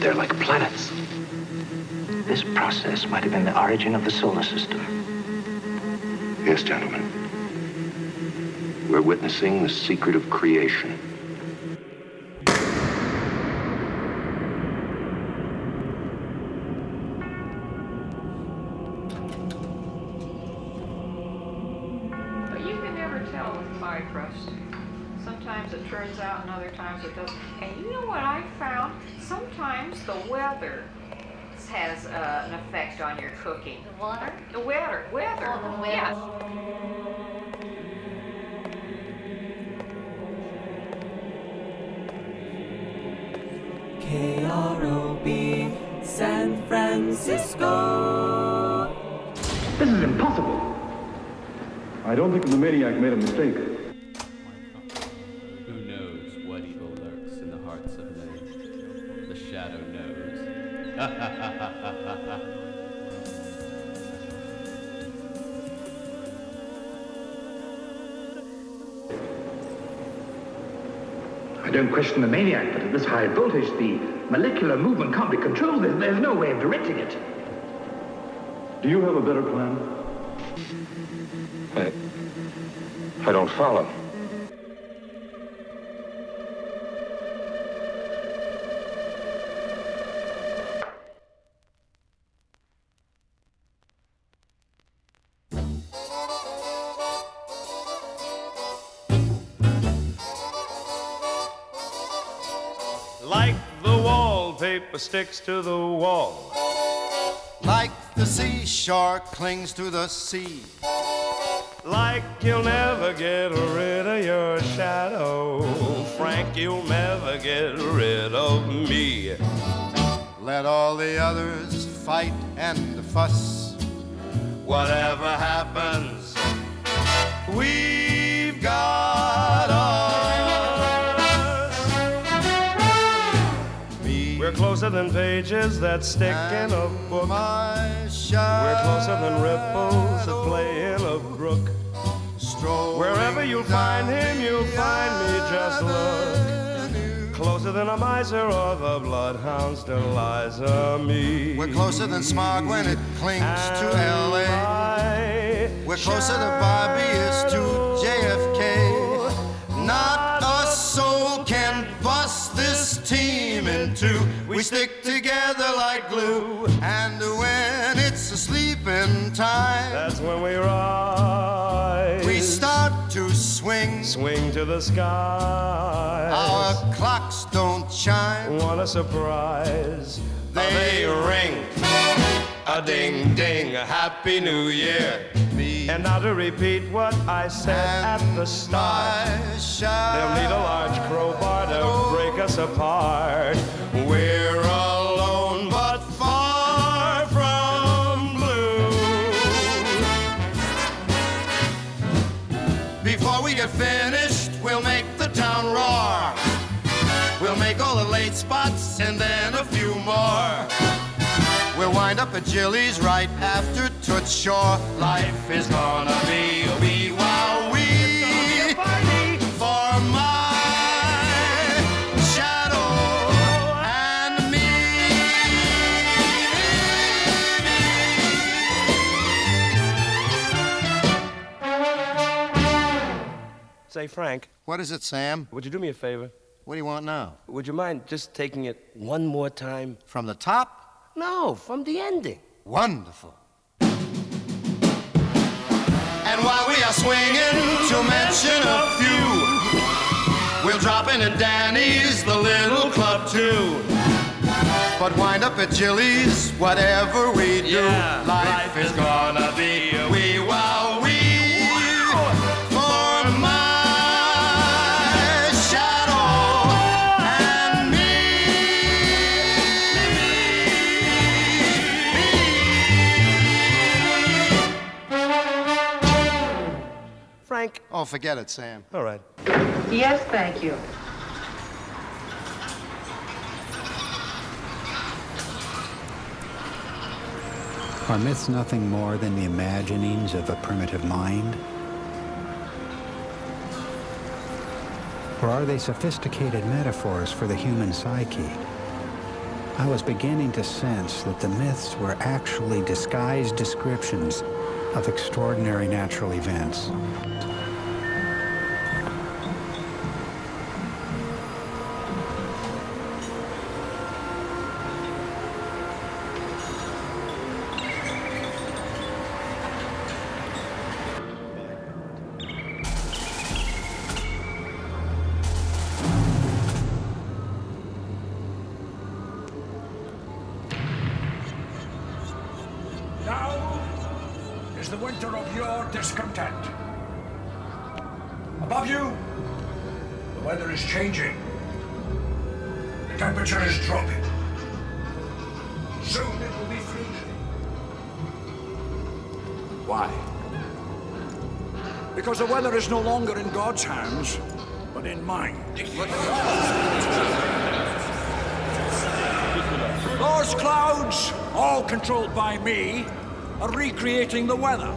They're like planets. This process might have been the origin of the solar system. Yes, gentlemen. We're witnessing the secret of creation. Cooking. The water? The weather, weather. Oh, the weather. Yes. KROB San Francisco. This is impossible. I don't think the maniac made a mistake. Don't question the maniac, but at this high voltage, the molecular movement can't be controlled. There's, there's no way of directing it. Do you have a better plan? I, I don't follow. Wallpaper sticks to the wall. Like the seashore clings to the sea. Like you'll never get rid of your shadow. Frank, you'll never get rid of me. Let all the others fight and fuss. Whatever happens, we've closer than pages that stick in a and book. We're closer than ripples that play in a brook. Wherever you find him, you'll find me. Just look. Closer than a miser or the bloodhound's Deliza me. We're closer than smog when it clings to LA. We're closer to Bobby is to JFK. Not a soul can bust this team two. We stick together like glue. And when it's a sleeping time, That's when we rise. we start to swing. swing to the skies. Our clocks don't chime. Want a surprise? They ring. A ding ding, a happy new year. Me And now to repeat what I said at the start. They'll need a large crowbar to oh. break us apart. We're alone but far from blue. Before we get finished, we'll make the town roar. We'll make all the late spots and then a few more. We'll wind up at Jilly's right after Toots Shor. Life is gonna be a wee wow wee for my shadow and me. Say, Frank, What is it, Sam? would you do me a favor? What do you want now? Would you mind just taking it one more time? From the top? No, from the ending. Wonderful. And while we are swinging, to mention a few, we'll drop in at Danny's, the little club too. But wind up at Jilly's, whatever we do, Yeah, life, is gonna be Frank. Oh, forget it, Sam. All right. Yes, thank you. Are myths nothing more than the imaginings of a primitive mind? Or are they sophisticated metaphors for the human psyche? I was beginning to sense that the myths were actually disguised descriptions of extraordinary natural events. Winter of your discontent. Above you, the weather is changing. The temperature is dropping. Soon it will be freezing. Why? Because the weather is no longer in God's hands, but in mine. Those clouds, all controlled by me, are recreating the weather.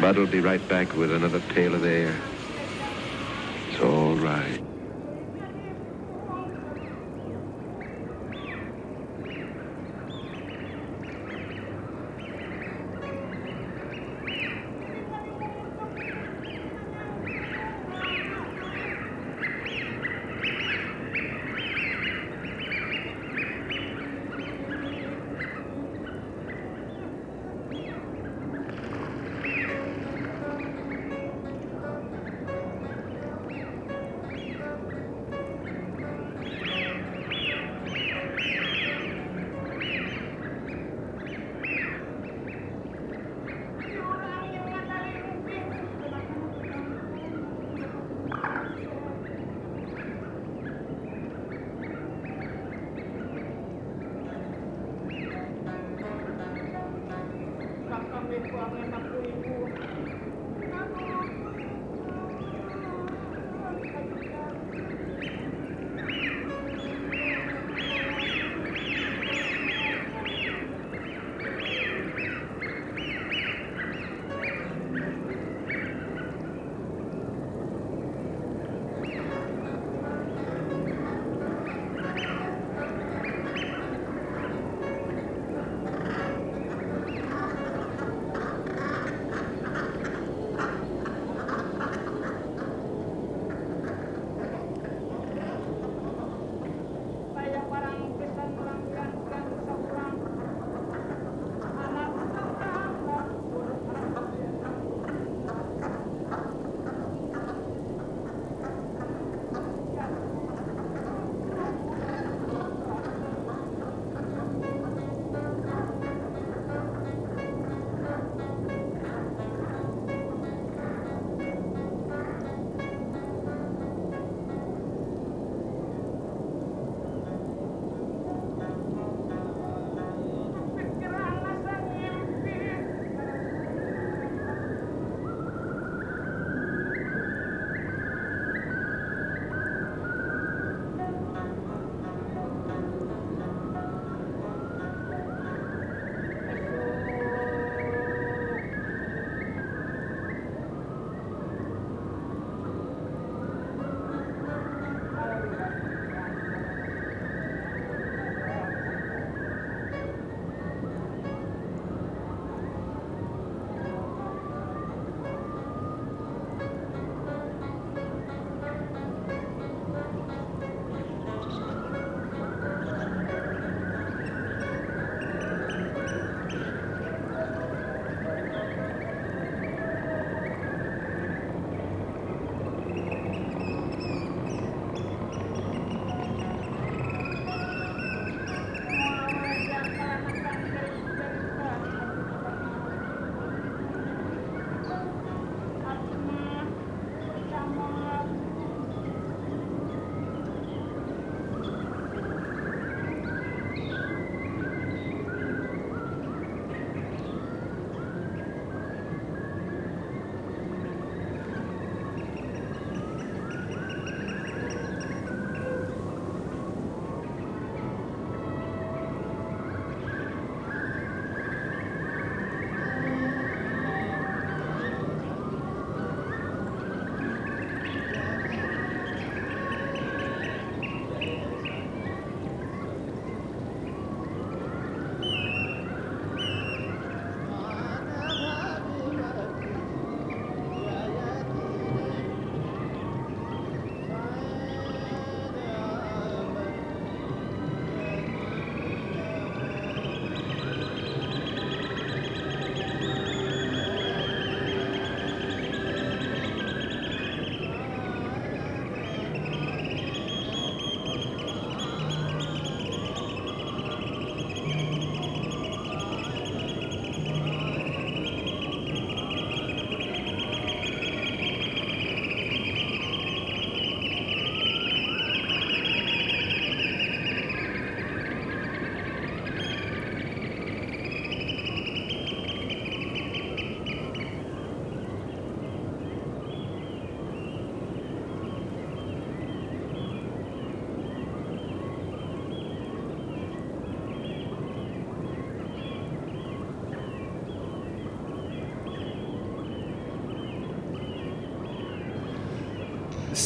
Bud will be right back with another tale of air.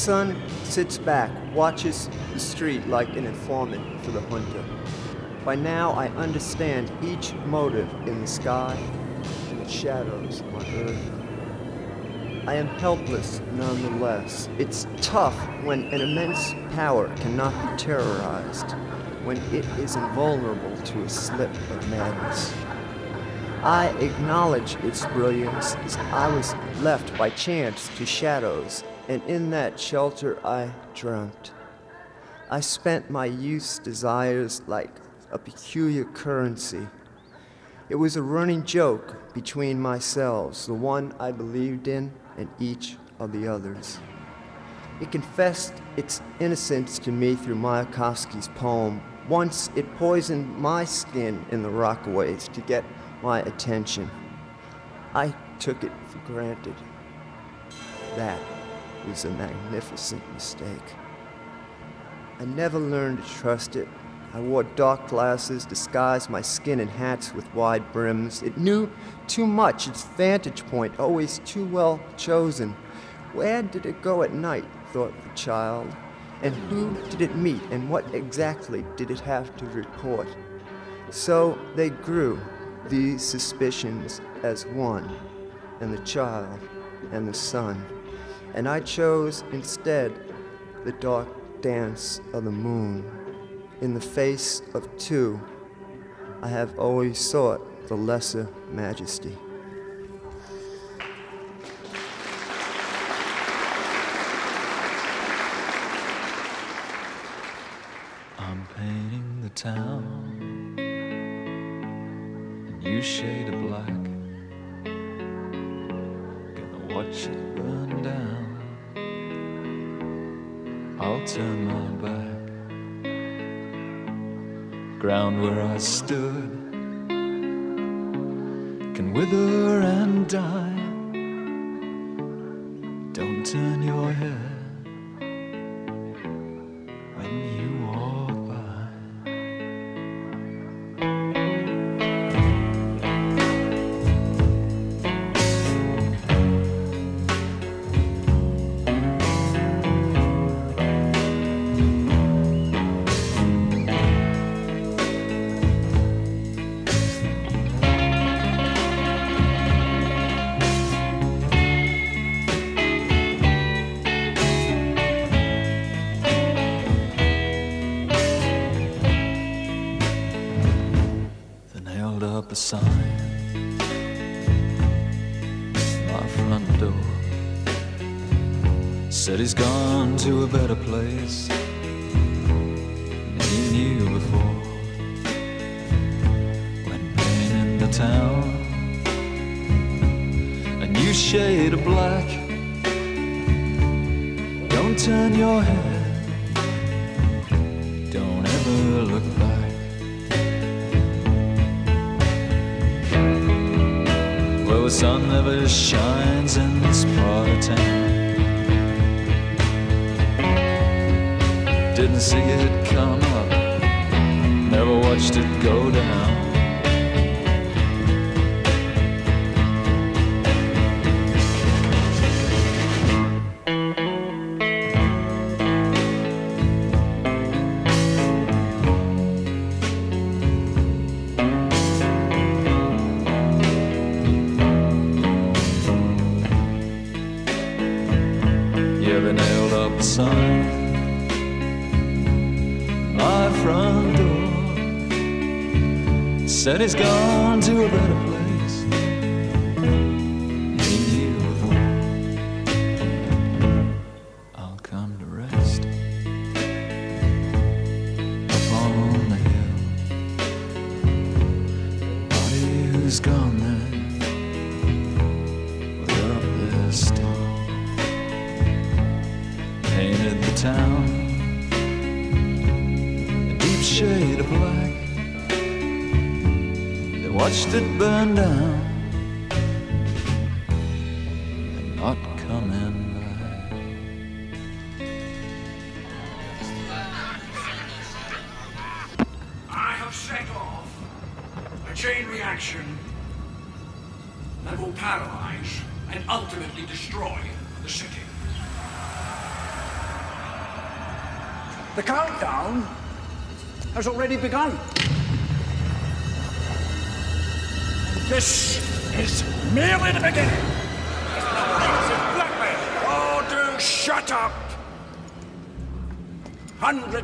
Sun sits back, watches the street like an informant for the hunter. By now, I understand each motive in the sky and the shadows on earth. I am helpless nonetheless. It's tough when an immense power cannot be terrorized, when it is invulnerable to a slip of madness. I acknowledge its brilliance as I was left by chance to shadows, and in that shelter I dreamt. I spent my youth's desires like a peculiar currency. It was a running joke between myself, the one I believed in and each of the others. It confessed its innocence to me through Mayakovsky's poem. Once it poisoned my skin in the Rockaways to get my attention. I took it for granted. That was a magnificent mistake. I never learned to trust it. I wore dark glasses, disguised my skin in hats with wide brims. It knew too much, its vantage point always too well chosen. Where did it go at night? thought the child. And who did it meet, and what exactly did it have to report? So they grew, these suspicions, as one, and the child, and the sun. And I chose instead the dark dance of the moon. In the face of two, I have always sought the lesser majesty. I'm painting the town a new shade of black. Gonna watch it burn down. Turn my back. Ground where I stood can wither and die. Don't turn your head he's gone to a better place Said he's gone to a better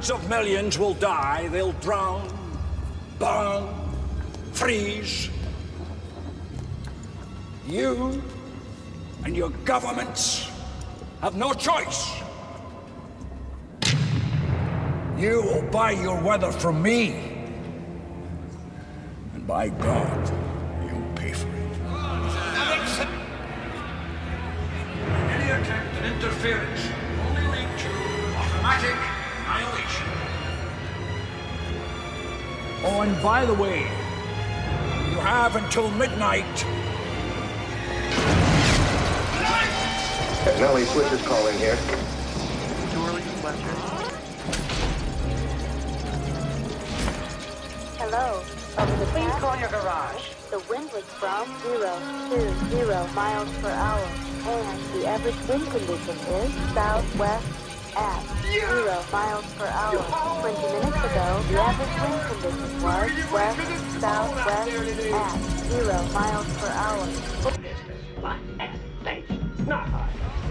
Hundreds of millions will die. They'll drown, burn, freeze. You and your governments have no choice. You will buy your weather from me. And by God, you'll pay for it. Any attempt at interference only lead to automatic annihilation. Oh, and by the way, you have until midnight. Nellie Swiss is calling here. Hello. Over the Please call your garage. The wind was from zero to zero miles per hour, and the average wind condition is southwest at zero miles per hour. 20 minutes ago, the average wind condition was west southwest at zero miles per hour. To the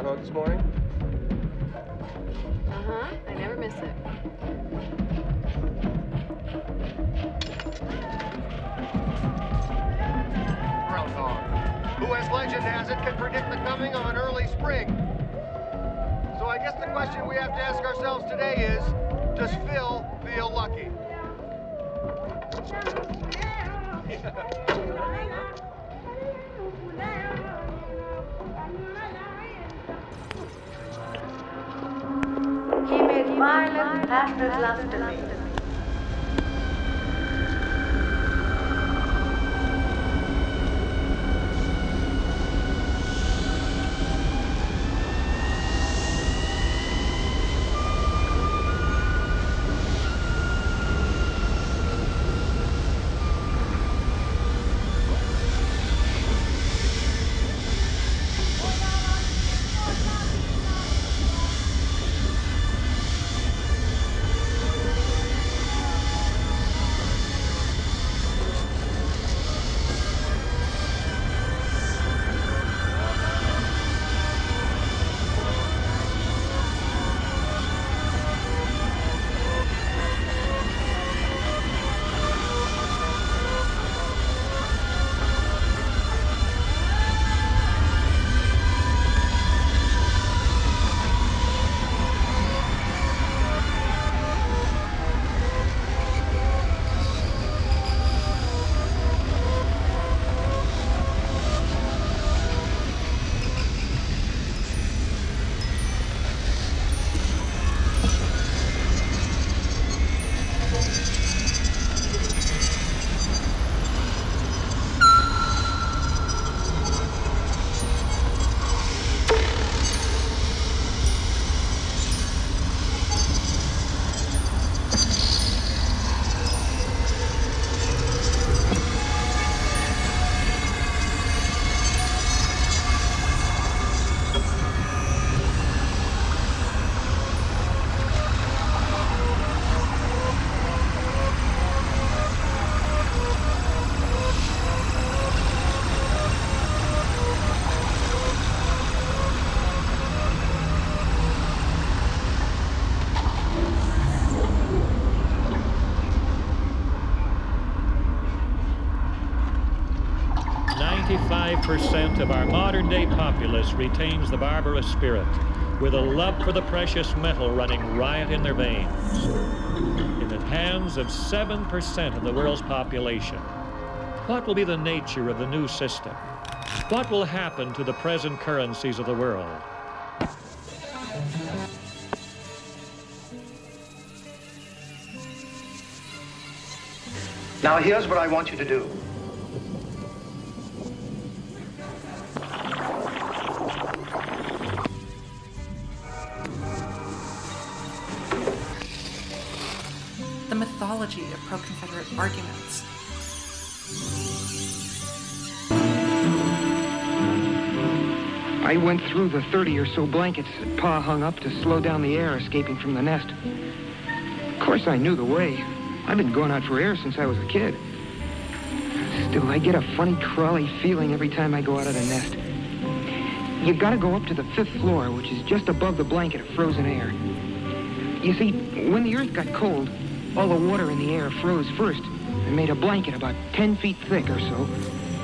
groundhog this morning? Uh huh. I never miss it. Groundhog, who, as legend has it, can predict the coming of an early spring. So I guess the question we have to ask ourselves today is, does Phil feel lucky? He violent, passionate love to me. 95% of our modern day populace retains the barbarous spirit, with a love for the precious metal running riot in their veins. In the hands of 7% of the world's population, what will be the nature of the new system? What will happen to the present currencies of the world? Now, here's what I want you to do. Went through the 30 or so blankets that Pa hung up to slow down the air escaping from the nest. Of course, I knew the way. I've been going out for air since I was a kid. Still, I get a funny, crawly feeling every time I go out of the nest. You've gotta go up to the fifth floor, which is just above the blanket of frozen air. You see, when the earth got cold, all the water in the air froze first and made a blanket about 10 feet thick or so.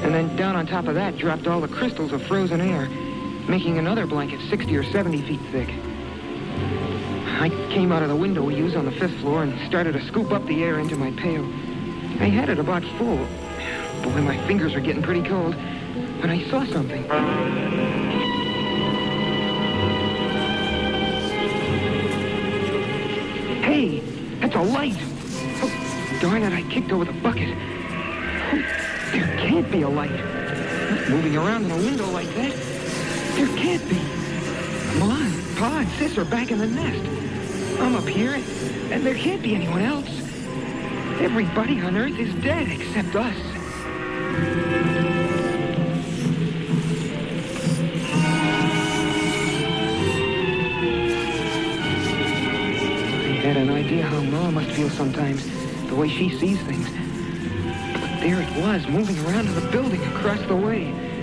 And then down on top of that dropped all the crystals of frozen air, making another blanket 60 or 70 feet thick. I came out of the window we use on the fifth floor and started to scoop up the air into my pail. I had it about full. Boy, my fingers were getting pretty cold when I saw something. Hey, that's a light. Oh, darn it, I kicked over the bucket. Oh, there can't be a light. Moving around in a window like that. There can't be. On, Pa and Sis are back in the nest. I'm up here, and there can't be anyone else. Everybody on Earth is dead except us. I had an idea how Ma must feel sometimes, the way she sees things. But there it was, moving around in the building across the way.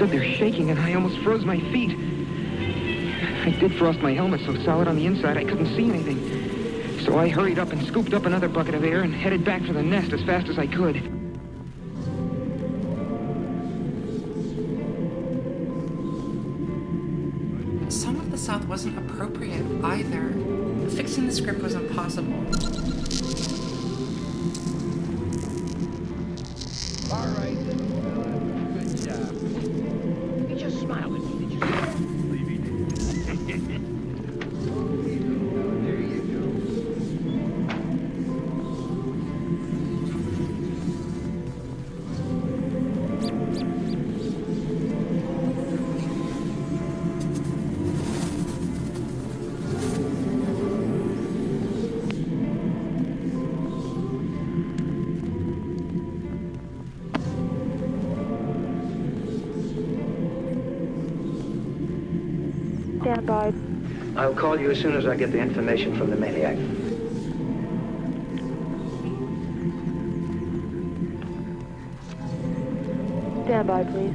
Stood there shaking, and I almost froze my feet. I did frost my helmet so solid on the inside I couldn't see anything. So I hurried up and scooped up another bucket of air and headed back for the nest as fast as I could. Some of the South wasn't appropriate either. Fixing the script was impossible. I'll call you as soon as I get the information from the maniac. Stand by, please.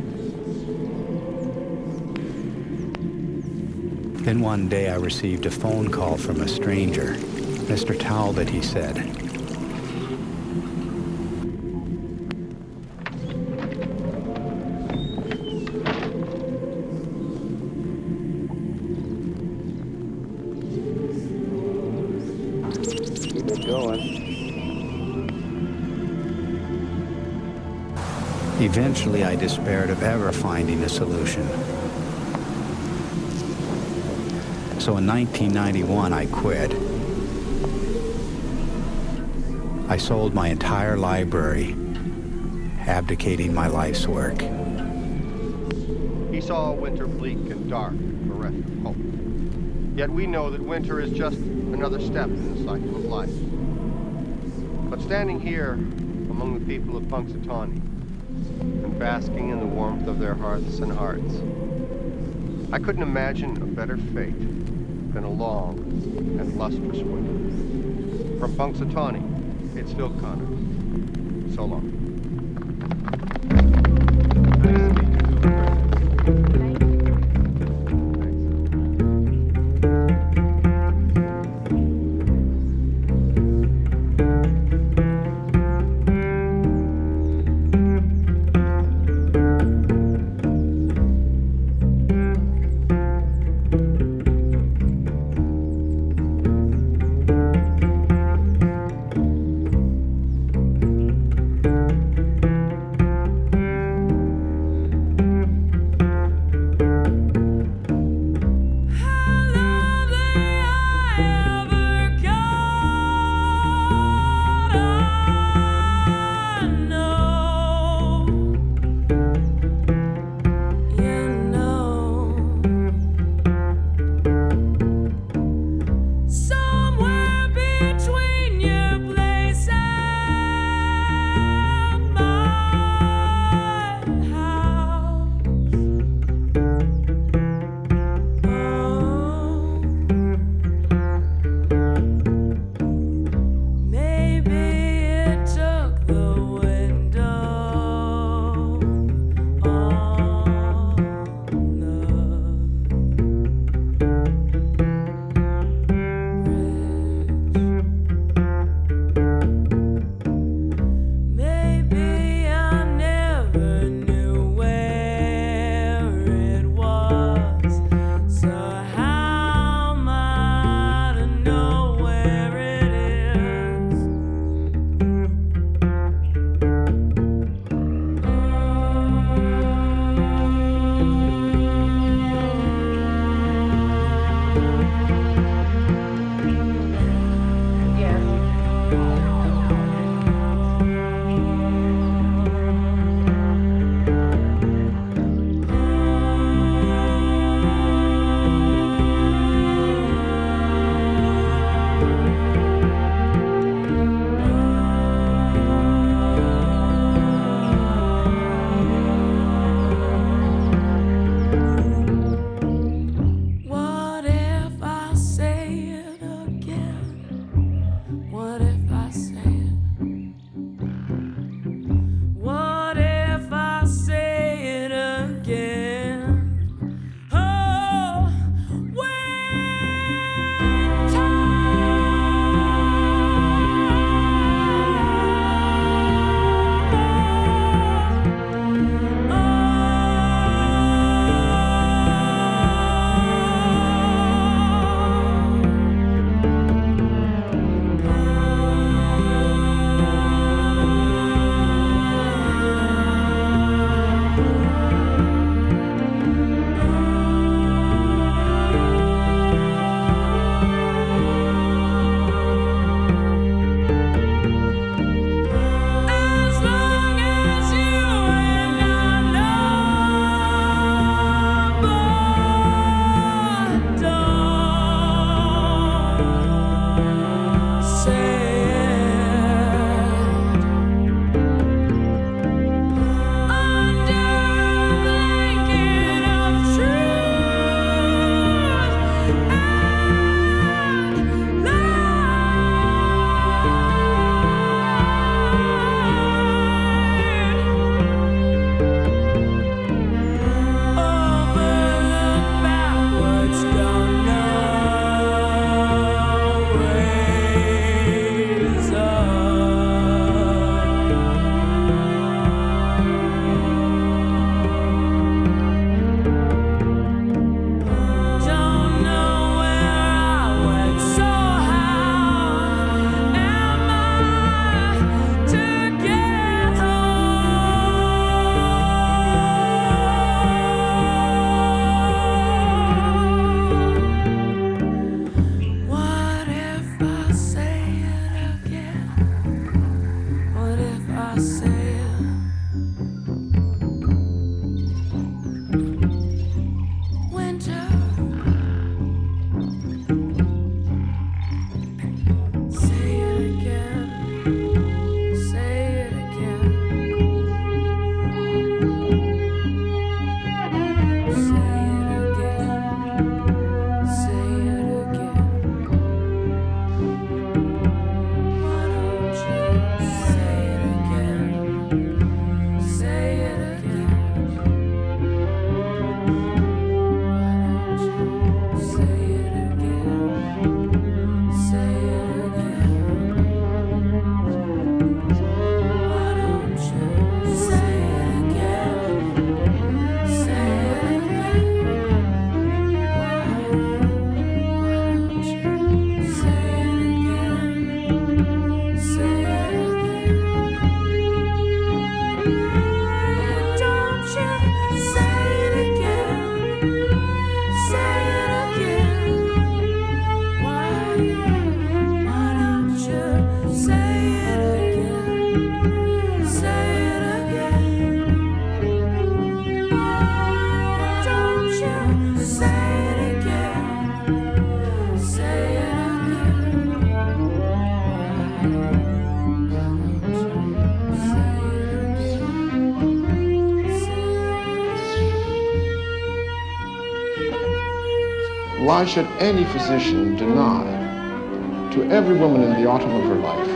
Then one day I received a phone call from a stranger. Mr. Talbot, he said. I despaired of ever finding a solution. So in 1991, I quit. I sold my entire library, abdicating my life's work. He saw winter bleak and dark, bereft of hope. Yet we know that winter is just another step in the cycle of life. But standing here among the people of Punxsutawney basking in the warmth of their hearths and hearts, I couldn't imagine a better fate than a long and lustrous winter. From Punxsutawney, it's Phil Connors. So long. Why should any physician deny to every woman in the autumn of her life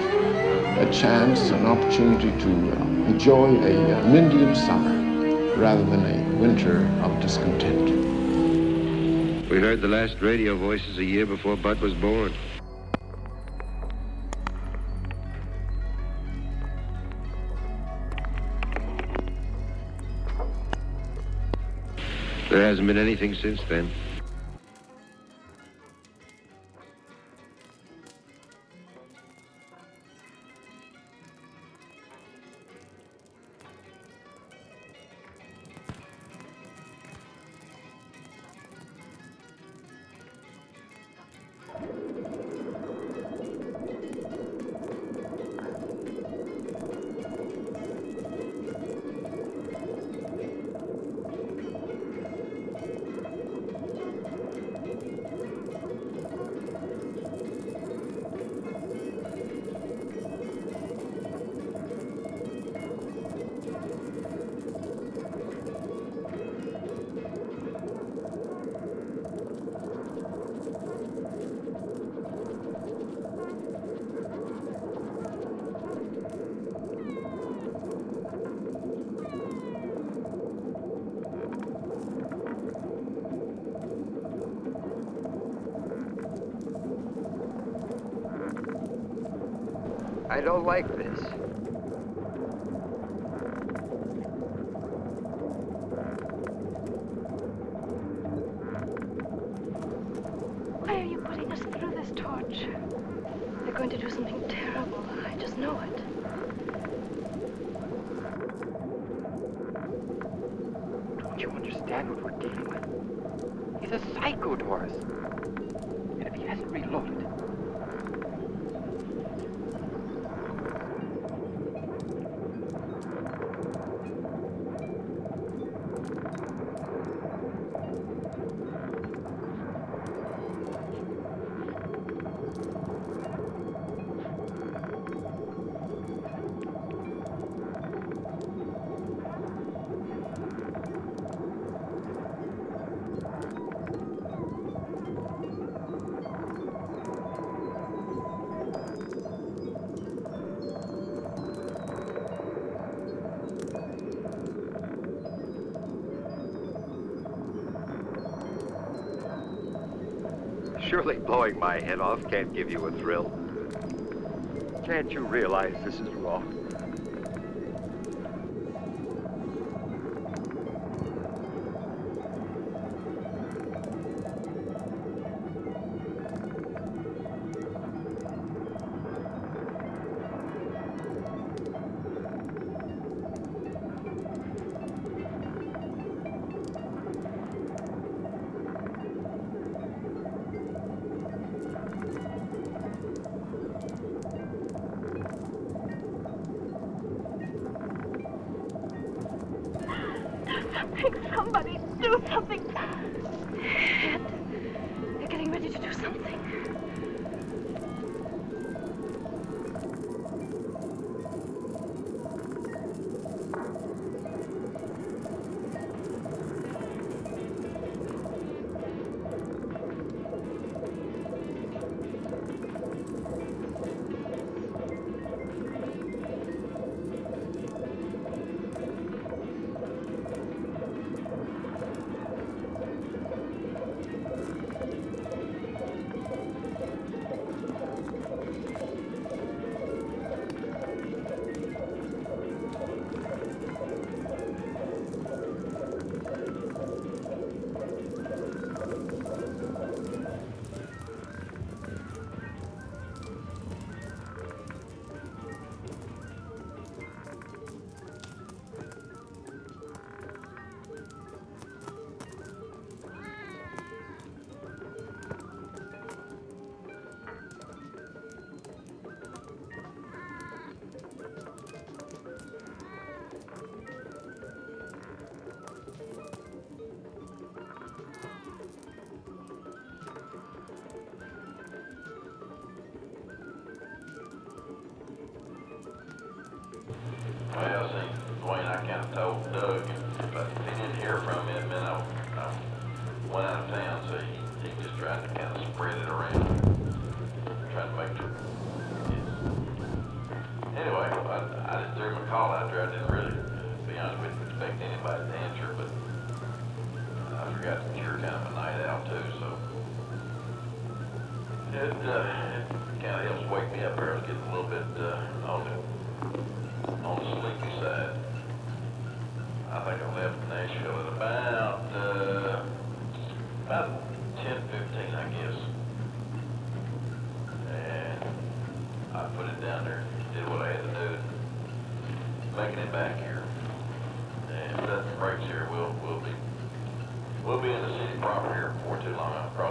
a chance, an opportunity to uh, enjoy a uh, Mindian summer rather than a winter of discontent? We heard the last radio voices a year before Bud was born. There hasn't been anything since then. Don't like my head off can't give you a thrill. Can't you realize this is wrong? too long, I promise.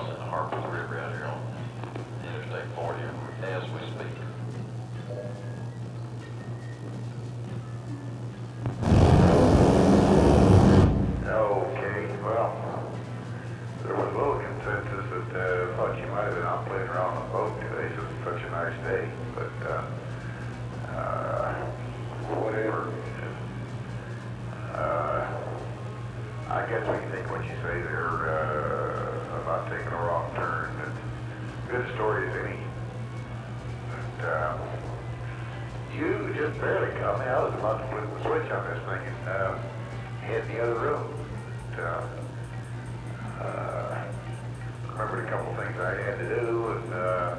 remembered a couple things I had to do, and uh,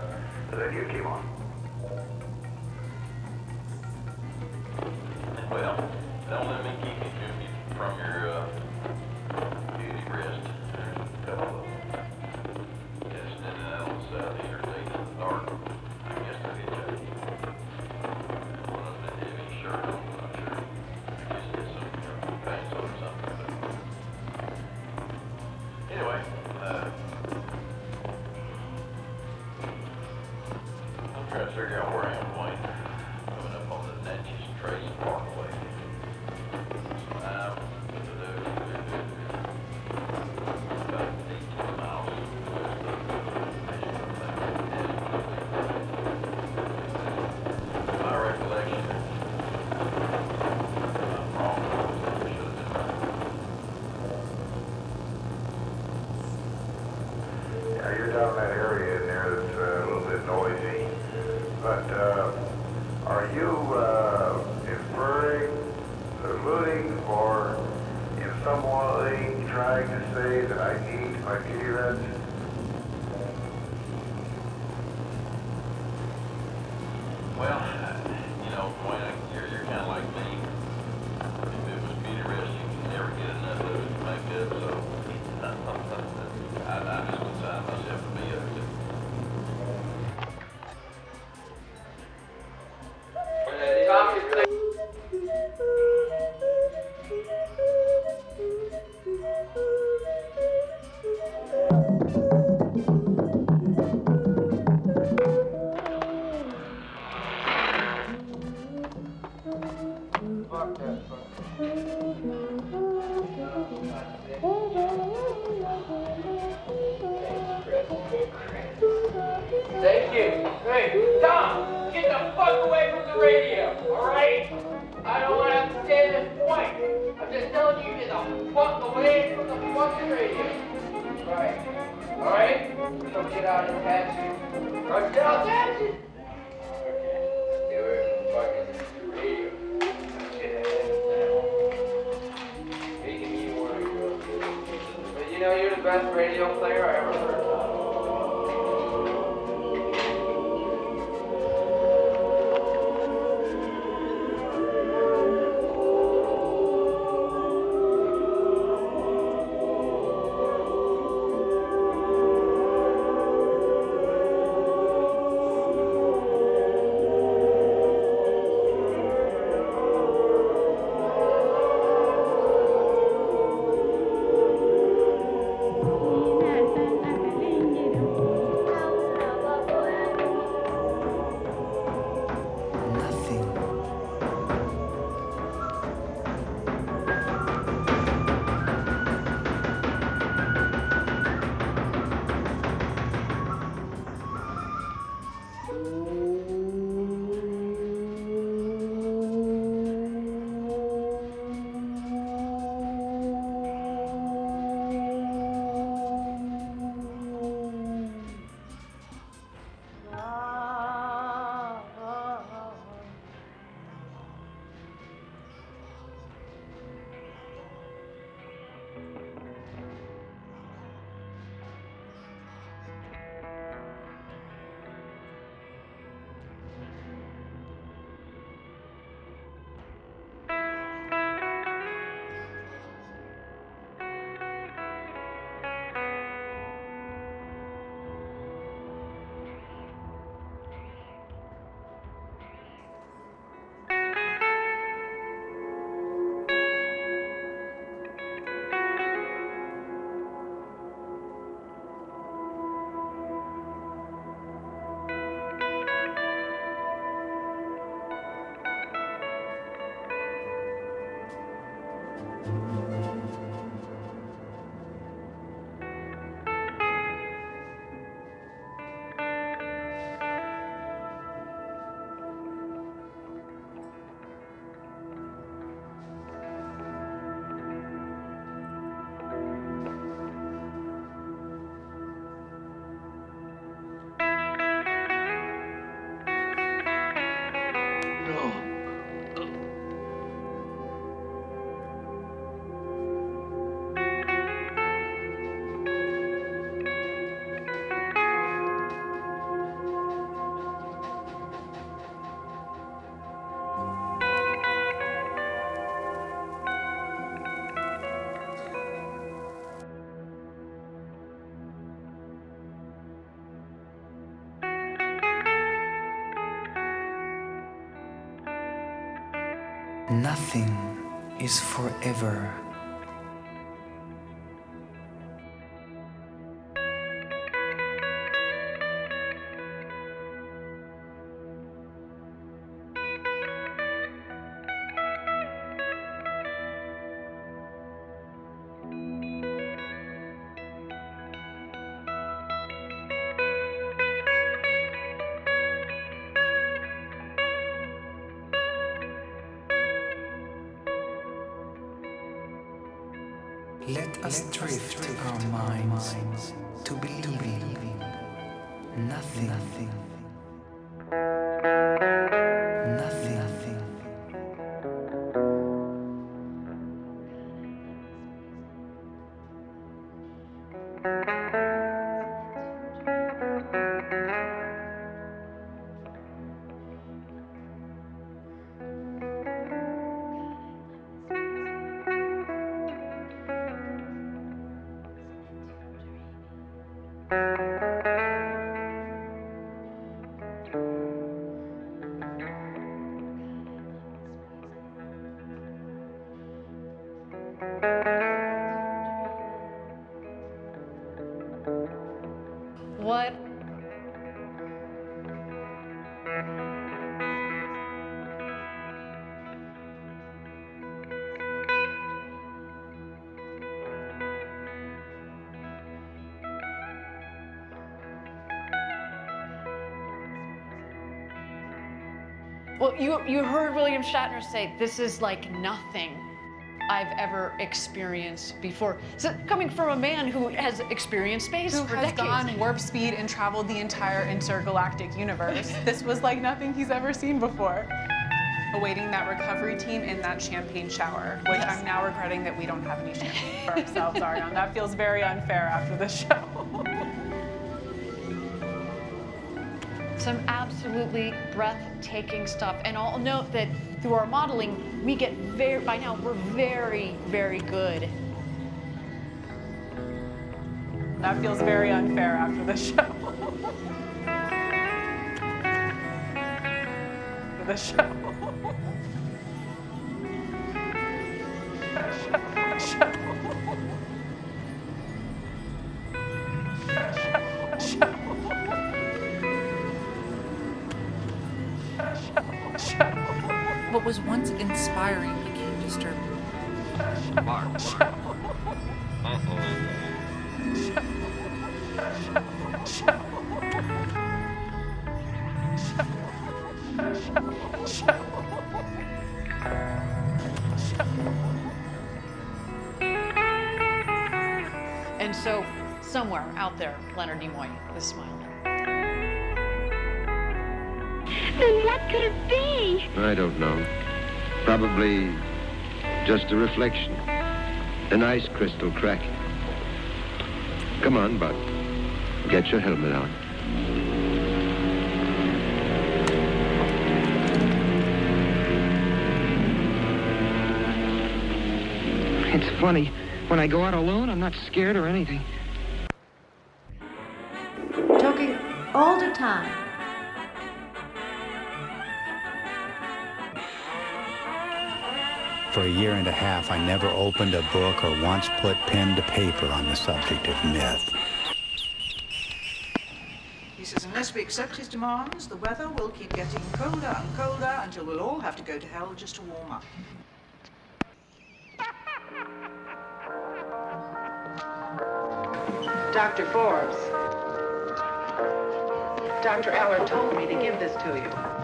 the video came on. out of the bed. Nothing is forever. You you heard William Shatner say this is like nothing I've ever experienced before. So coming from a man who has experienced space Who for has decades. gone warp speed and traveled the entire intergalactic universe. this was like nothing he's ever seen before. Awaiting that recovery team in that champagne shower, which I'm now regretting that we don't have any champagne for ourselves, Ariane. That feels very unfair after the show. Some absolutely breathtaking stuff. And I'll note that through our modeling, we get very, by now, we're very, very good. That feels very unfair after the show. After the show. And so, somewhere out there, Leonard Nimoy is smiling. Then what could it be? I don't know. Probably just a reflection. An nice crystal crack. Come on, Bud. Get your helmet on. It's funny. When I go out alone, I'm not scared or anything. For a year and a half, I never opened a book or once put pen to paper on the subject of myth. He says, unless we accept his demands, the weather will keep getting colder and colder until we'll all have to go to hell just to warm up. Dr. Forbes. Dr. Eller told me to give this to you.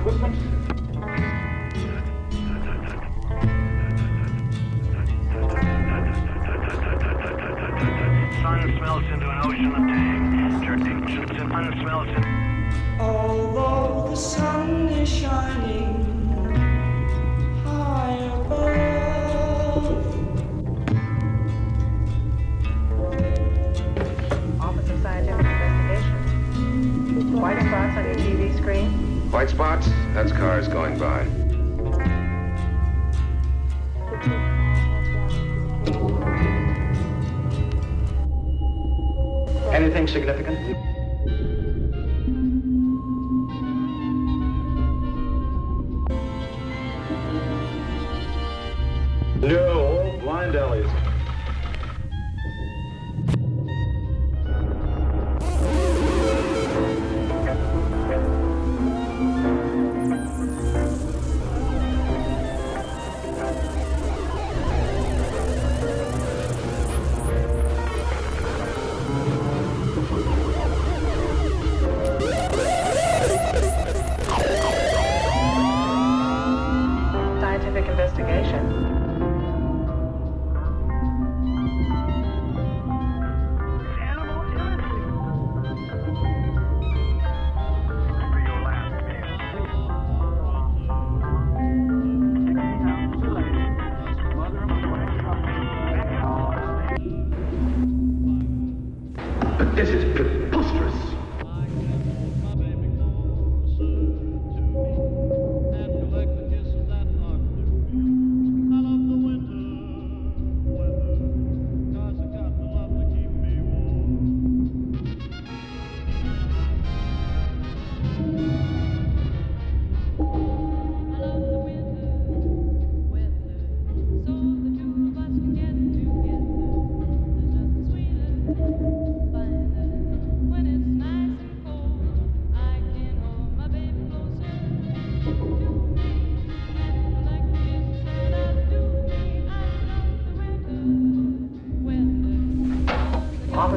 Equipment. Going by. Anything significant? No, blind alleys. Scientific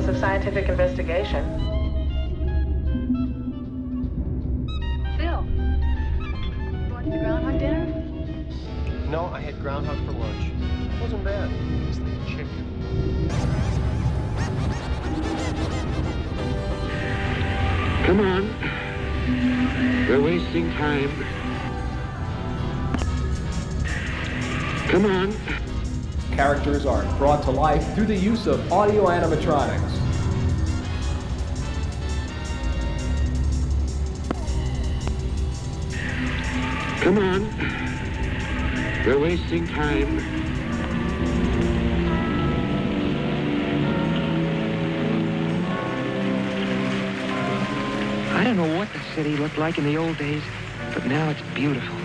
Office of Scientific Investigation. Phil, you want the groundhog dinner? No, I had groundhog for lunch. It wasn't bad. It's like chicken. Come on. We're wasting time. Come on. Characters are brought to life through the use of audio animatronics. Come on. We're wasting time. I don't know what the city looked like in the old days, but now it's beautiful.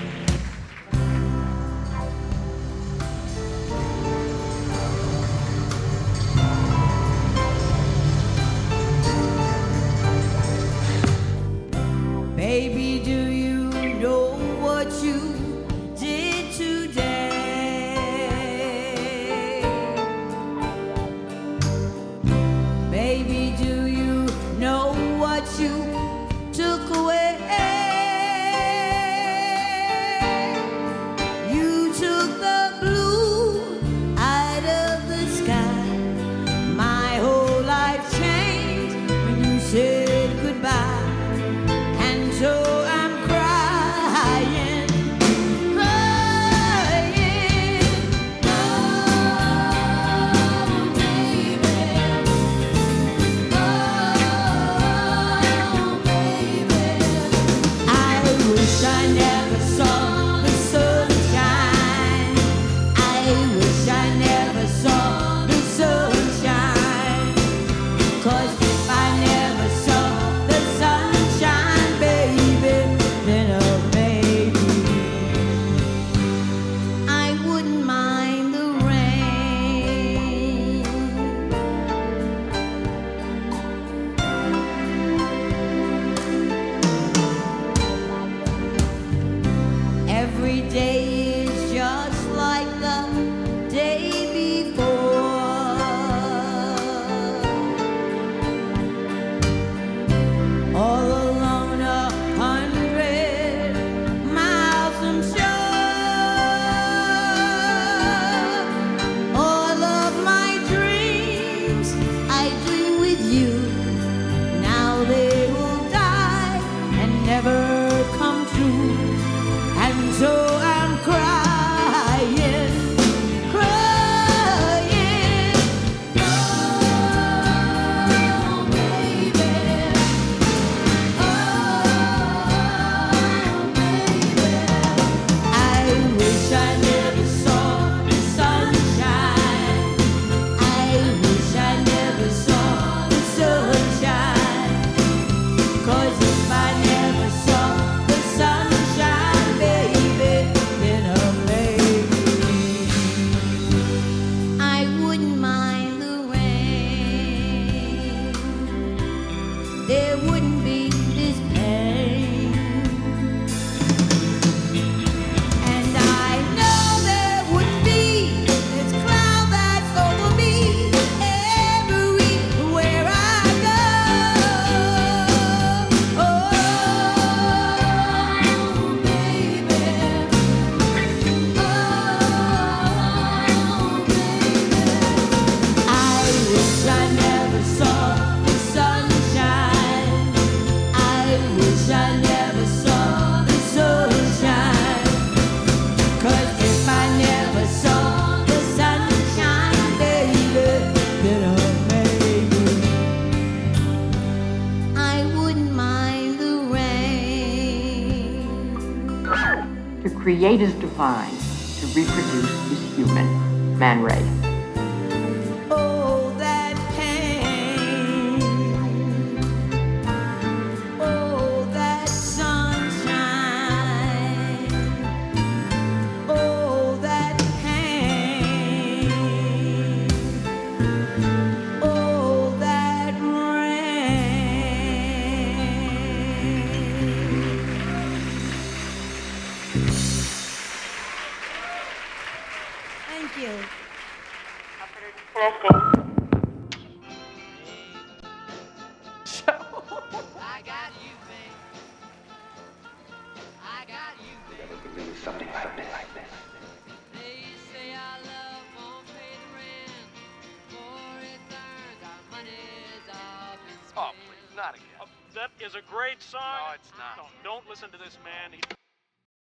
To is divine, to reproduce is human. Man Ray.